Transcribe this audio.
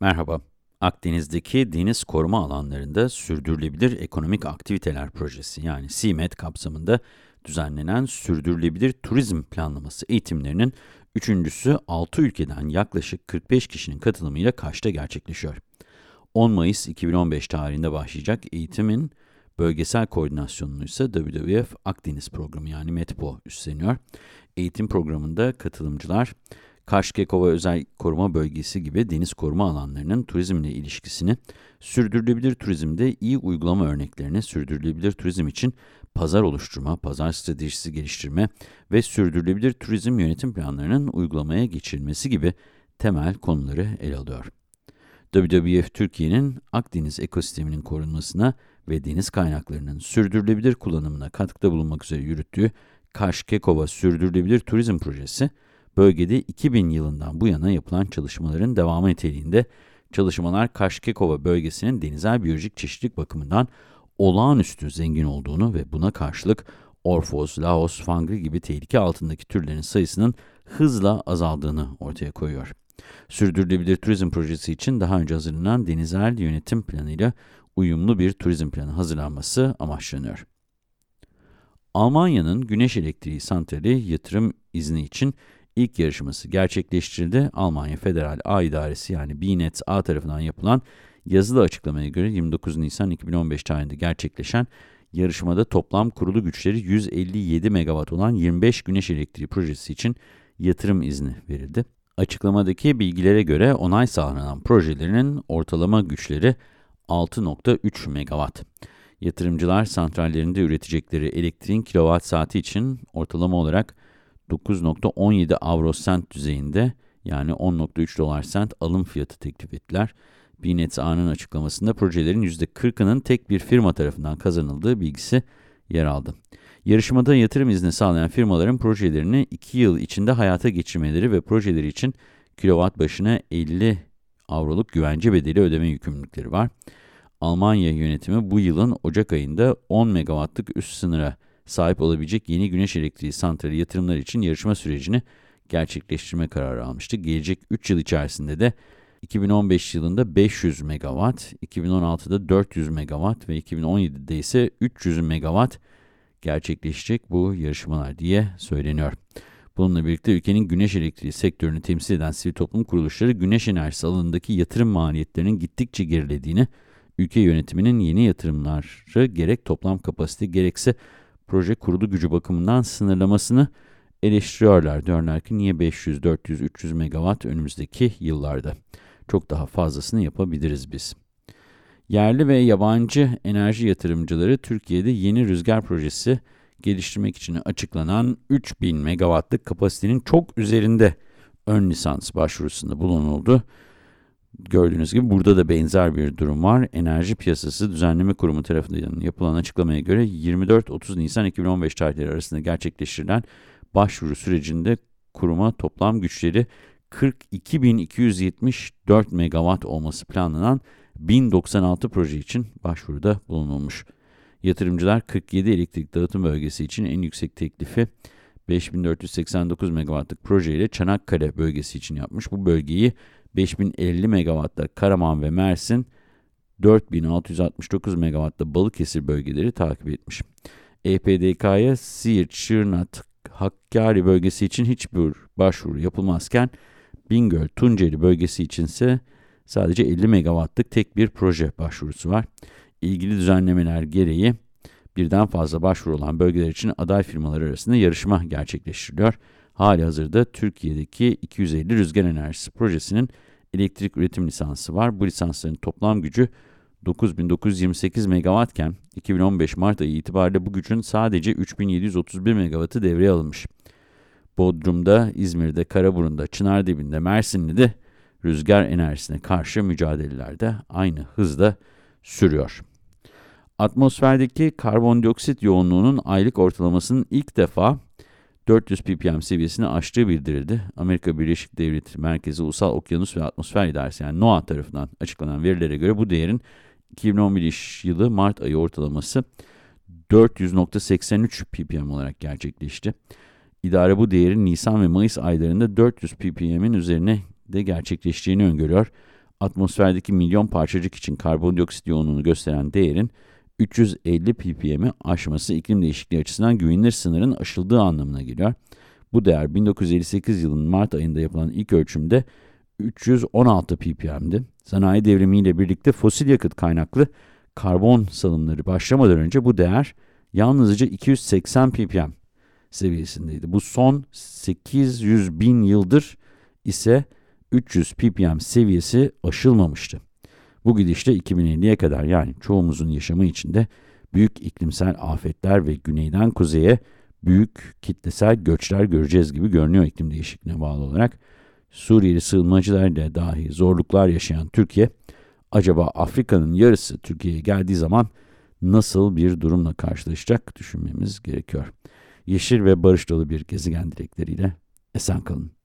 Merhaba. Akdeniz'deki deniz koruma alanlarında sürdürülebilir ekonomik aktiviteler projesi yani CİMET kapsamında düzenlenen sürdürülebilir turizm planlaması eğitimlerinin üçüncüsü 6 ülkeden yaklaşık 45 kişinin katılımıyla Kaş'ta gerçekleşiyor. 10 Mayıs 2015 tarihinde başlayacak eğitimin bölgesel koordinasyonunu ise WWF Akdeniz programı yani METPO üstleniyor. Eğitim programında katılımcılar Kaşkekova Özel Koruma Bölgesi gibi deniz koruma alanlarının turizmle ilişkisini, sürdürülebilir turizmde iyi uygulama örneklerini, sürdürülebilir turizm için pazar oluşturma, pazar stratejisi geliştirme ve sürdürülebilir turizm yönetim planlarının uygulamaya geçirilmesi gibi temel konuları ele alıyor. WWF Türkiye'nin Akdeniz ekosisteminin korunmasına ve deniz kaynaklarının sürdürülebilir kullanımına katkıda bulunmak üzere yürüttüğü Kaşkekova Sürdürülebilir Turizm Projesi, bölgede 2000 yılından bu yana yapılan çalışmaların devamı niteliğinde çalışmalar Kaşkekova bölgesinin denizel biyolojik çeşitlilik bakımından olağanüstü zengin olduğunu ve buna karşılık Orfos, Laos, Fangri gibi tehlike altındaki türlerin sayısının hızla azaldığını ortaya koyuyor. Sürdürülebilir turizm projesi için daha önce hazırlanan denizel yönetim planıyla uyumlu bir turizm planı hazırlanması amaçlanıyor. Almanya'nın güneş elektriği santrali yatırım izni için ilk yarışması gerçekleştirildi. Almanya Federal A İdaresi yani BNet A tarafından yapılan yazılı açıklamaya göre 29 Nisan 2015 tarihinde gerçekleşen yarışmada toplam kurulu güçleri 157 megawatt olan 25 güneş elektriği projesi için yatırım izni verildi. Açıklamadaki bilgilere göre onay sağlanan projelerin ortalama güçleri 6.3 megawatt. Yatırımcılar santrallerinde üretecekleri elektriğin kilowatt saati için ortalama olarak 9.17 avro sent düzeyinde yani 10.3 dolar sent alım fiyatı teklif ettiler. Bnet A'nın açıklamasında projelerin %40'ının tek bir firma tarafından kazanıldığı bilgisi yer aldı. Yarışmada yatırım izni sağlayan firmaların projelerini 2 yıl içinde hayata geçirmeleri ve projeleri için kilowatt başına 50 avroluk güvence bedeli ödeme yükümlülükleri var. Almanya yönetimi bu yılın Ocak ayında 10 megawattlık üst sınıra sahip olabilecek yeni güneş elektriği santrali yatırımları için yarışma sürecini gerçekleştirme kararı almıştı. Gelecek 3 yıl içerisinde de 2015 yılında 500 megawatt, 2016'da 400 megawatt ve 2017'de ise 300 megawatt gerçekleşecek bu yarışmalar diye söyleniyor. Bununla birlikte ülkenin güneş elektriği sektörünü temsil eden sivil toplum kuruluşları güneş enerjisi alanındaki yatırım maliyetlerinin gittikçe gerilediğini, ülke yönetiminin yeni yatırımları gerek toplam kapasite gerekse proje kurulu gücü bakımından sınırlamasını eleştiriyorlar. Diyorlar ki niye 500, 400, 300 megawatt önümüzdeki yıllarda? Çok daha fazlasını yapabiliriz biz. Yerli ve yabancı enerji yatırımcıları Türkiye'de yeni rüzgar projesi geliştirmek için açıklanan 3000 megawattlık kapasitenin çok üzerinde ön lisans başvurusunda bulunuldu. Gördüğünüz gibi burada da benzer bir durum var. Enerji Piyasası Düzenleme Kurumu tarafından yapılan açıklamaya göre 24-30 Nisan 2015 tarihleri arasında gerçekleştirilen başvuru sürecinde kuruma toplam güçleri 42.274 megawatt olması planlanan 1096 proje için başvuruda bulunulmuş. Yatırımcılar 47 elektrik dağıtım bölgesi için en yüksek teklifi 5489 megawattlık projeyle Çanakkale bölgesi için yapmış. Bu bölgeyi 5050 megawattla Karaman ve Mersin, 4669 megawattla Balıkesir bölgeleri takip etmiş. EPDK'ya Siirt, Şırnak, Hakkari bölgesi için hiçbir başvuru yapılmazken, Bingöl, Tunceli bölgesi içinse sadece 50 megawattlık tek bir proje başvurusu var. İlgili düzenlemeler gereği birden fazla başvuru olan bölgeler için aday firmalar arasında yarışma gerçekleştiriliyor. Hali hazırda Türkiye'deki 250 rüzgar enerjisi projesinin elektrik üretim lisansı var. Bu lisansların toplam gücü 9928 megawattken 2015 Mart ayı itibariyle bu gücün sadece 3731 megawattı devreye alınmış. Bodrum'da, İzmir'de, Karaburun'da, Çınardebi'nde, Mersinli'de rüzgar enerjisine karşı mücadeleler de aynı hızda sürüyor. Atmosferdeki karbondioksit yoğunluğunun aylık ortalamasının ilk defa 400 ppm seviyesini aştığı bildirildi. Amerika Birleşik Devletleri Merkezi Ulusal Okyanus ve Atmosfer İdaresi yani NOAA tarafından açıklanan verilere göre bu değerin 2011 yılı Mart ayı ortalaması 400.83 ppm olarak gerçekleşti. İdare bu değerin Nisan ve Mayıs aylarında 400 ppm'in üzerine de gerçekleştiğini öngörüyor. atmosferdeki milyon parçacık için karbondioksit yoğunluğunu gösteren değerin 350 ppm'i aşması iklim değişikliği açısından güvenilir sınırın aşıldığı anlamına geliyor. Bu değer 1958 yılının Mart ayında yapılan ilk ölçümde 316 ppm'di. Sanayi devrimiyle birlikte fosil yakıt kaynaklı karbon salımları başlamadan önce bu değer yalnızca 280 ppm seviyesindeydi. Bu son 800 bin yıldır ise 300 ppm seviyesi aşılmamıştı. Bu gidişle 2050'ye kadar yani çoğumuzun yaşamı içinde büyük iklimsel afetler ve güneyden kuzeye büyük kitlesel göçler göreceğiz gibi görünüyor iklim değişikliğine bağlı olarak. Suriyeli sığınmacılarla dahi zorluklar yaşayan Türkiye, acaba Afrika'nın yarısı Türkiye'ye geldiği zaman nasıl bir durumla karşılaşacak düşünmemiz gerekiyor. Yeşil ve barış dolu bir gezegen dilekleriyle esen kalın.